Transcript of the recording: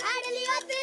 Adelio, Adelio.